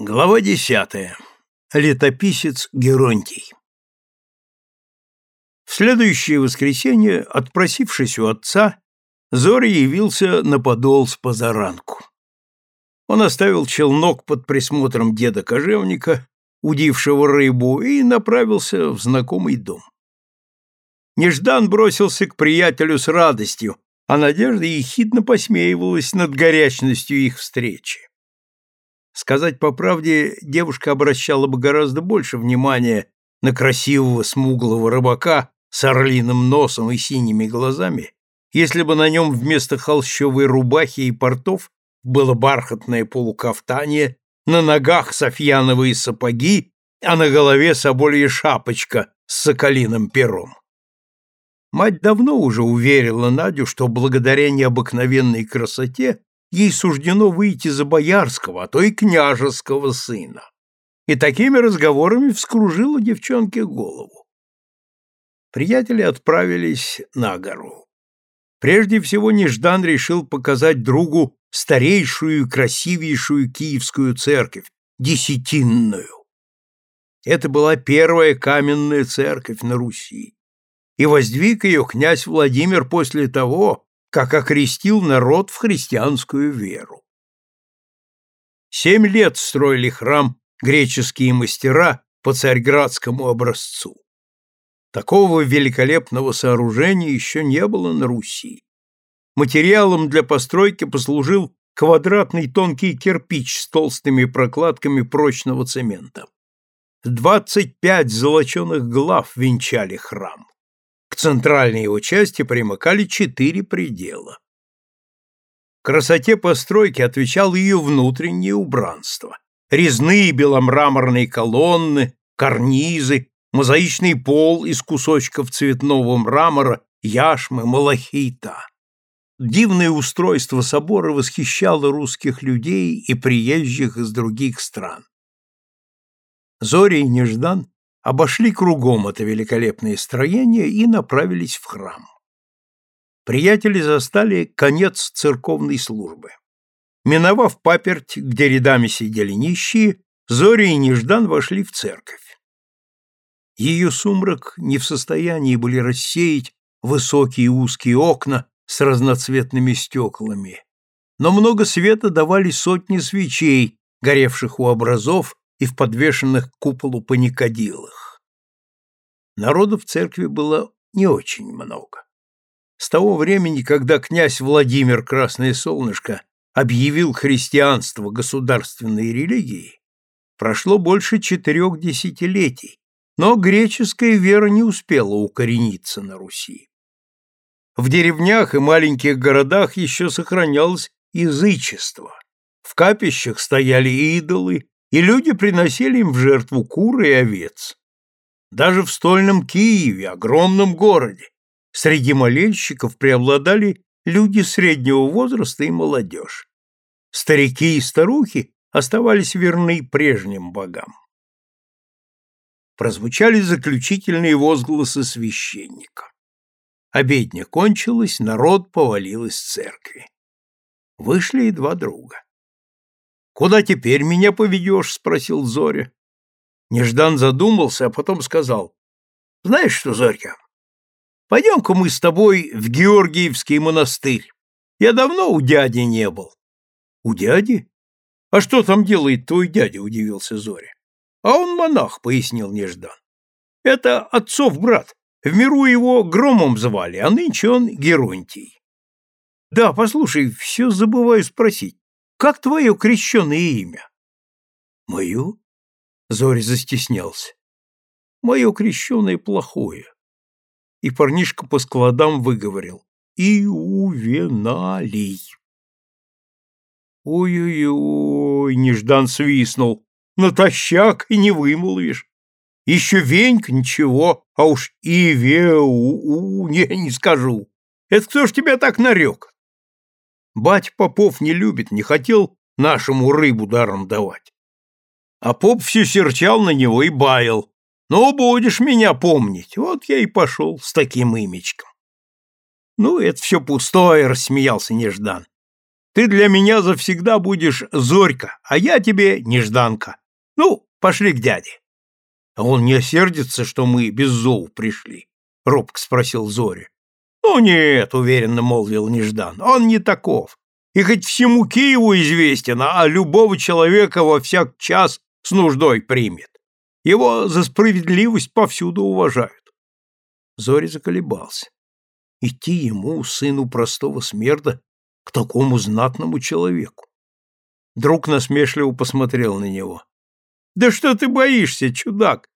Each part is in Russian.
Глава десятая. Летописец Геронтий. В следующее воскресенье, отпросившись у отца, Зоря явился на подол с позаранку. Он оставил челнок под присмотром деда-кожевника, удившего рыбу, и направился в знакомый дом. Неждан бросился к приятелю с радостью, а Надежда ехидно посмеивалась над горячностью их встречи. Сказать по правде, девушка обращала бы гораздо больше внимания на красивого смуглого рыбака с орлиным носом и синими глазами, если бы на нем вместо холщовой рубахи и портов было бархатное полукафтание, на ногах софьяновые сапоги, а на голове соболья шапочка с соколиным пером. Мать давно уже уверила Надю, что благодаря необыкновенной красоте ей суждено выйти за боярского, а то и княжеского сына. И такими разговорами вскружила девчонке голову. Приятели отправились на гору. Прежде всего Неждан решил показать другу старейшую и красивейшую киевскую церковь, десятинную. Это была первая каменная церковь на Руси. И воздвиг ее князь Владимир после того, как окрестил народ в христианскую веру. Семь лет строили храм греческие мастера по царьградскому образцу. Такого великолепного сооружения еще не было на Руси. Материалом для постройки послужил квадратный тонкий кирпич с толстыми прокладками прочного цемента. Двадцать пять золоченых глав венчали храм. К центральной его части примыкали четыре предела. Красоте постройки отвечало ее внутреннее убранство. Резные беломраморные колонны, карнизы, мозаичный пол из кусочков цветного мрамора, яшмы, малахита. Дивное устройство собора восхищало русских людей и приезжих из других стран. Зори и Неждан обошли кругом это великолепное строение и направились в храм. Приятели застали конец церковной службы. Миновав паперть, где рядами сидели нищие, Зори и Неждан вошли в церковь. Ее сумрак не в состоянии были рассеять высокие узкие окна с разноцветными стеклами, но много света давали сотни свечей, горевших у образов и в подвешенных к куполу паникадилах. Народу в церкви было не очень много. С того времени, когда князь Владимир Красное Солнышко объявил христианство государственной религией, прошло больше четырех десятилетий, но греческая вера не успела укорениться на Руси. В деревнях и маленьких городах еще сохранялось язычество. В капищах стояли идолы, и люди приносили им в жертву куры и овец. Даже в стольном Киеве, огромном городе, среди молельщиков преобладали люди среднего возраста и молодежь. Старики и старухи оставались верны прежним богам. Прозвучали заключительные возгласы священника. Обедня кончилась, народ повалил из церкви. Вышли и два друга. Куда теперь меня поведешь? спросил Зоря. Неждан задумался, а потом сказал: Знаешь что, Зорька? Пойдем-ка мы с тобой в Георгиевский монастырь. Я давно у дяди не был. У дяди? А что там делает твой дядя? удивился Зоря. А он монах, пояснил Неждан. Это отцов брат. В миру его Громом звали, а нынче он Геронтий. Да, послушай, все забываю спросить. Как твое крещеное имя? Мое? Зорь застеснялся. Мое крещеное плохое. И парнишка по складам выговорил. Иувеналий. Ой-ой-ой, неждан свистнул. Натощак и не вымолвишь. Еще венька ничего, а уж Иве-у-у, не, не скажу. Это кто ж тебя так нарек? Бать Попов не любит, не хотел нашему рыбу даром давать. А поп все серчал на него и баял. Ну, будешь меня помнить. Вот я и пошел с таким имечком. Ну, это все пустое, рассмеялся Неждан. Ты для меня завсегда будешь Зорька, а я тебе Нежданка. Ну, пошли к дяде. — А он не осердится, что мы без зов пришли? — робко спросил Зоря. — Ну нет, — уверенно молвил Неждан, — он не таков. И хоть всему Киеву известен, а любого человека во всяк час с нуждой примет. Его за справедливость повсюду уважают. Зоря заколебался. Идти ему, сыну простого смерда, к такому знатному человеку. Друг насмешливо посмотрел на него. Да что ты боишься, чудак?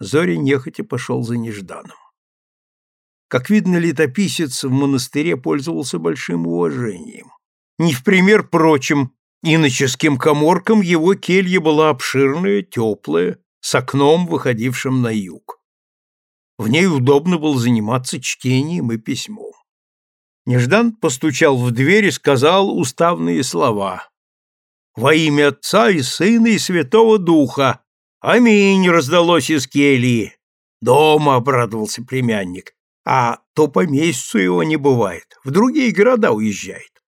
Зоря нехотя пошел за Нежданом. Как видно, летописец в монастыре пользовался большим уважением. Не в пример прочим иноческим коморкам его келья была обширная, теплая, с окном, выходившим на юг. В ней удобно было заниматься чтением и письмом. Неждан постучал в дверь и сказал уставные слова. Во имя Отца и Сына и Святого Духа. Аминь, раздалось из кельи. Дома, обрадовался племянник. А то по месяцу его не бывает. В другие города уезжает.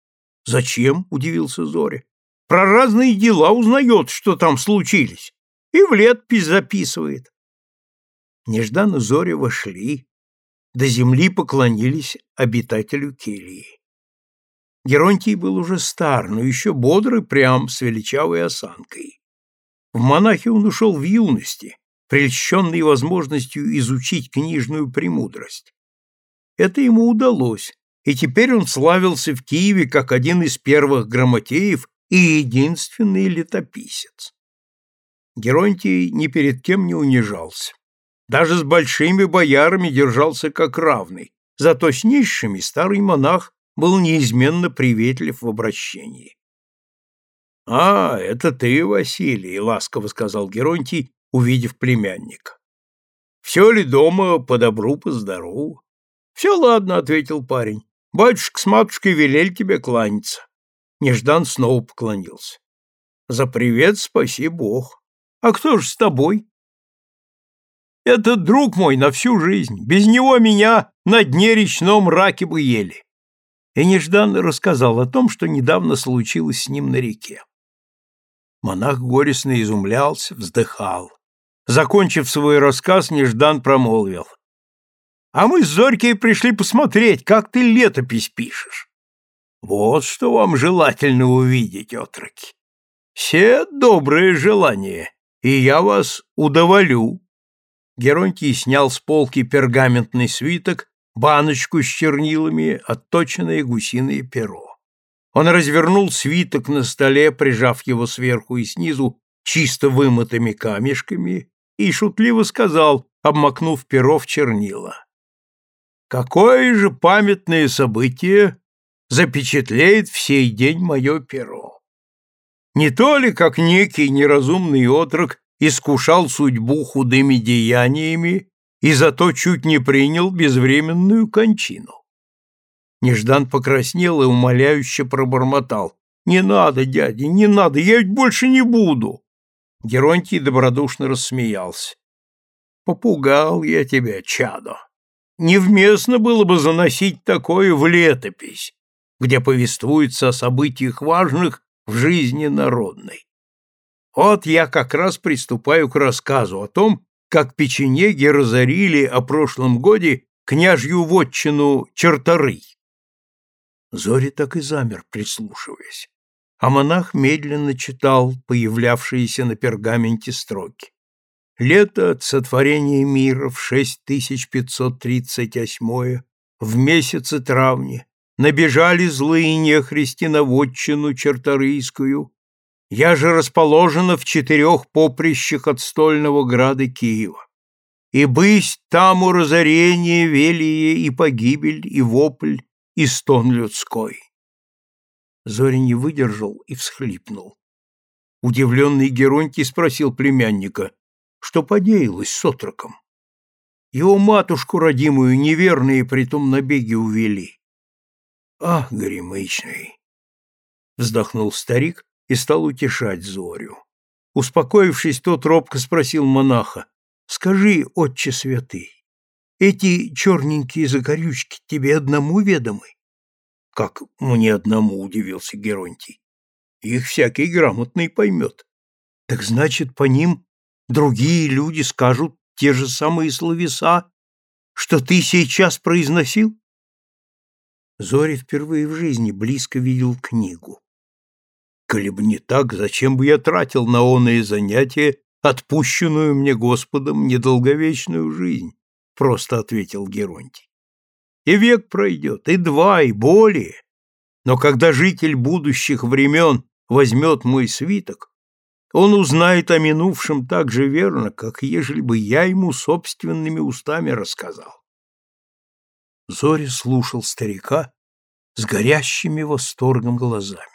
Зачем? удивился Зоря. Про разные дела узнает, что там случились. И в летопись записывает. Нежданно Зоря вошли, до земли поклонились обитателю кельи. Геронтий был уже стар, но еще бодрый прям, с величавой осанкой. В монахи он ушел в юности, прельщенный возможностью изучить книжную премудрость. Это ему удалось, и теперь он славился в Киеве как один из первых грамотеев и единственный летописец. Геронтий ни перед кем не унижался. Даже с большими боярами держался как равный, зато с низшими старый монах был неизменно приветлив в обращении. — А, это ты, Василий, — ласково сказал Геронтий, увидев племянника. — Все ли дома по добру, по здорову? — Все ладно, — ответил парень. — Батюшка с матушкой велели тебе кланяться. Неждан снова поклонился. — За привет спаси Бог. А кто же с тобой? — Это друг мой на всю жизнь. Без него меня на дне речном раки бы ели и нежданно рассказал о том, что недавно случилось с ним на реке. Монах горестно изумлялся, вздыхал. Закончив свой рассказ, Неждан промолвил. «А мы с Зорькой пришли посмотреть, как ты летопись пишешь. Вот что вам желательно увидеть, отроки. Все добрые желания, и я вас удоволю». Геронтий снял с полки пергаментный свиток баночку с чернилами, отточенное гусиное перо. Он развернул свиток на столе, прижав его сверху и снизу чисто вымытыми камешками, и шутливо сказал, обмакнув перо в чернила. «Какое же памятное событие запечатлеет в сей день мое перо? Не то ли, как некий неразумный отрок искушал судьбу худыми деяниями и зато чуть не принял безвременную кончину. Неждан покраснел и умоляюще пробормотал. «Не надо, дядя, не надо, я ведь больше не буду!» Геронтий добродушно рассмеялся. «Попугал я тебя, чадо! Невместно было бы заносить такое в летопись, где повествуется о событиях важных в жизни народной. Вот я как раз приступаю к рассказу о том, как печенеги разорили о прошлом годе княжью вотчину Черторый. Зори так и замер, прислушиваясь, а монах медленно читал появлявшиеся на пергаменте строки. Лето от сотворения мира в 6538 в месяце травне набежали злые нехристи на вотчину Черторийскую я же расположена в четырех поприщах от стольного града Киева. И бысть там у разорения, велие и погибель, и вопль, и стон людской. Зоря не выдержал и всхлипнул. Удивленный Геронтий спросил племянника, что подеялось с отроком. Его матушку родимую неверные притом набеги увели. Ах, горемычный! Вздохнул старик и стал утешать Зорю. Успокоившись, тот робко спросил монаха, «Скажи, отче святый, эти черненькие закорючки тебе одному ведомы?» Как мне одному удивился Геронтий. Их всякий грамотный поймет. Так значит, по ним другие люди скажут те же самые словеса, что ты сейчас произносил? Зори впервые в жизни близко видел книгу. Коли бы не так, зачем бы я тратил на оное занятие отпущенную мне Господом недолговечную жизнь? Просто ответил Геронтий. И век пройдет, и два, и более. Но когда житель будущих времен возьмет мой свиток, он узнает о минувшем так же верно, как ежели бы я ему собственными устами рассказал. Зори слушал старика с горящими восторгом глазами.